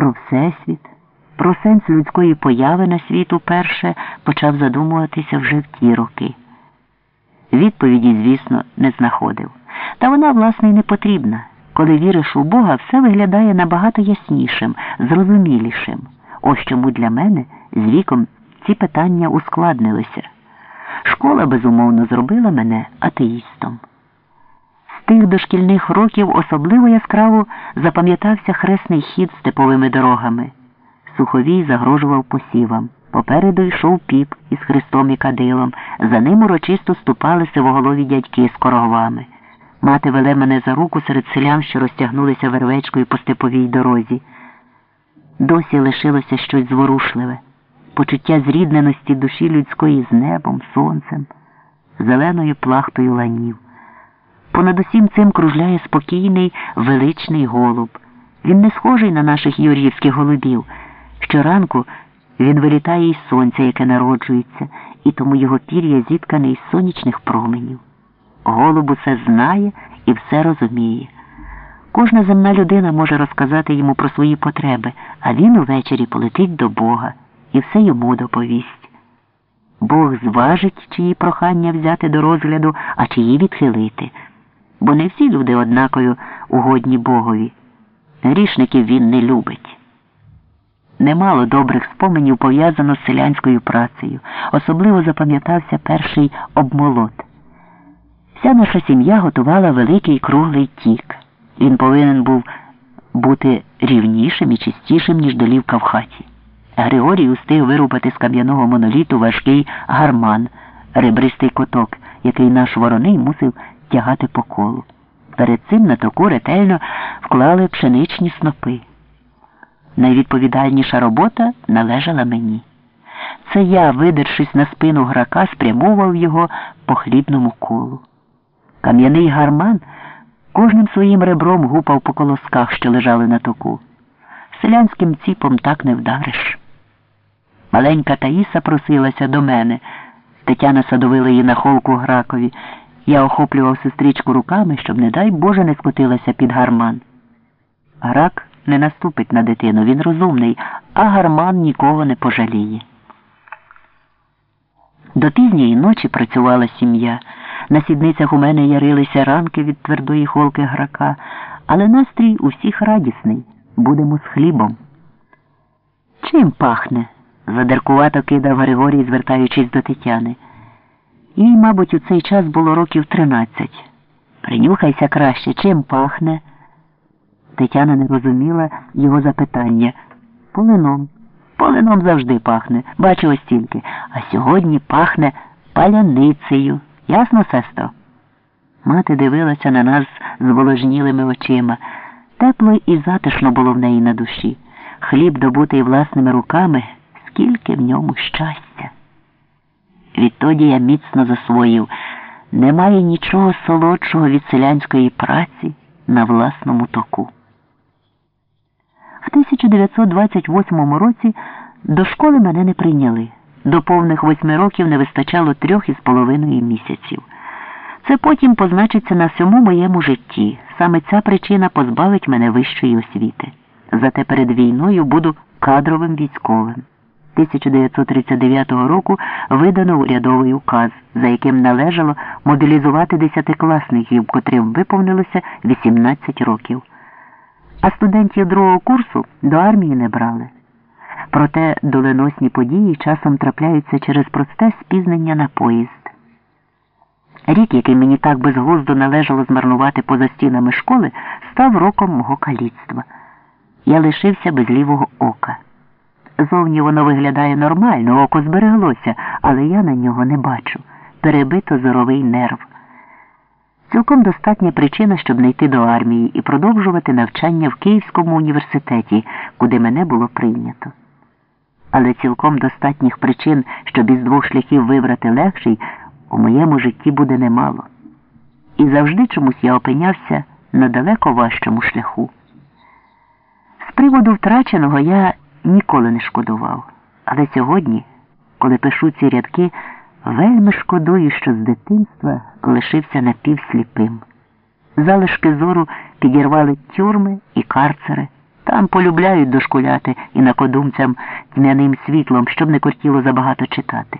про Всесвіт, про сенс людської появи на світ уперше почав задумуватися вже в ті роки. Відповіді, звісно, не знаходив. Та вона, власне, й не потрібна. Коли віриш у Бога, все виглядає набагато яснішим, зрозумілішим. Ось чому для мене з віком ці питання ускладнилися. Школа, безумовно, зробила мене атеїстом. Тих дошкільних років особливо яскраво запам'ятався хресний хід степовими дорогами. Суховій загрожував посівам. Попереду йшов піп із Христом і кадилом. За ним урочисто ступали сивоголові дядьки з короговами. Мати веле мене за руку серед селян, що розтягнулися вервечкою по степовій дорозі. Досі лишилося щось зворушливе, почуття зрідненості душі людської з небом, сонцем, зеленою плахтою ланів. Понад усім цим кружляє спокійний величний голуб. Він не схожий на наших юр'ївських голубів. Щоранку він вилітає із сонця, яке народжується, і тому його пір'я зіткане із сонячних променів. Голуб усе знає і все розуміє. Кожна земна людина може розказати йому про свої потреби, а він увечері полетить до Бога і все йому доповість. Бог зважить, чиї прохання взяти до розгляду, а чиї відхилити, бо не всі люди однаково угодні Богові. Грішників він не любить. Немало добрих споменів пов'язано з селянською працею. Особливо запам'ятався перший обмолот. Вся наша сім'я готувала великий круглий тік. Він повинен був бути рівнішим і чистішим, ніж долівка в хаті. Григорій устиг вирубати з кам'яного моноліту важкий гарман, ребристий коток, який наш вороний мусив тягати по колу. Перед цим на току ретельно вклали пшеничні снопи. Найвідповідальніша робота належала мені. Це я, видершись на спину грака, спрямовував його по хлібному колу. Кам'яний гарман кожним своїм ребром гупав по колосках, що лежали на току. Селянським ціпом так не вдариш. Маленька Таїса просилася до мене. Тетяна садовила її на холку гракові. Я охоплював сестричку руками, щоб, не дай Боже, не скотилася під гарман. Грак не наступить на дитину, він розумний, а гарман нікого не пожаліє. До пізньої ночі працювала сім'я. На сідницях у мене ярилися ранки від твердої холки грака, але настрій усіх радісний. Будемо з хлібом. Чим пахне? задеркувато кидав Григорій, звертаючись до Тетяни. Їй, мабуть, у цей час було років тринадцять. Принюхайся краще, чим пахне. Тетяна не розуміла його запитання. Полином. Полином завжди пахне. Бачу ось тільки. А сьогодні пахне паляницею. Ясно, сесто? Мати дивилася на нас з воложнілими очима. Тепло і затишно було в неї на душі. Хліб, добутий власними руками, скільки в ньому щастя. Відтоді я міцно засвоїв. Немає нічого солодшого від селянської праці на власному току. В 1928 році до школи мене не прийняли. До повних восьми років не вистачало трьох із половиною місяців. Це потім позначиться на всьому моєму житті. Саме ця причина позбавить мене вищої освіти. Зате перед війною буду кадровим військовим. 1939 року видано урядовий указ, за яким належало мобілізувати десятикласників, котрим виповнилося 18 років. А студентів другого курсу до армії не брали. Проте доленосні події часом трапляються через просте спізнення на поїзд. Рік, який мені так безглуздо належало змарнувати поза стінами школи, став роком мого каліцтва. Я лишився без лівого ока. Зовні воно виглядає нормально, око збереглося, але я на нього не бачу. Перебито зоровий нерв. Цілком достатня причина, щоб не йти до армії і продовжувати навчання в Київському університеті, куди мене було прийнято. Але цілком достатніх причин, щоб із двох шляхів вибрати легший, у моєму житті буде немало. І завжди чомусь я опинявся на далеко важчому шляху. З приводу втраченого я ніколи не шкодував. Але сьогодні, коли пишу ці рядки, вельми шкодую, що з дитинства лишився напівсліпим. Залишки зору підірвали тюрми і карцери, Там полюбляють дошкуляти і накодумцям тьмяним світлом, щоб не кортіло забагато читати.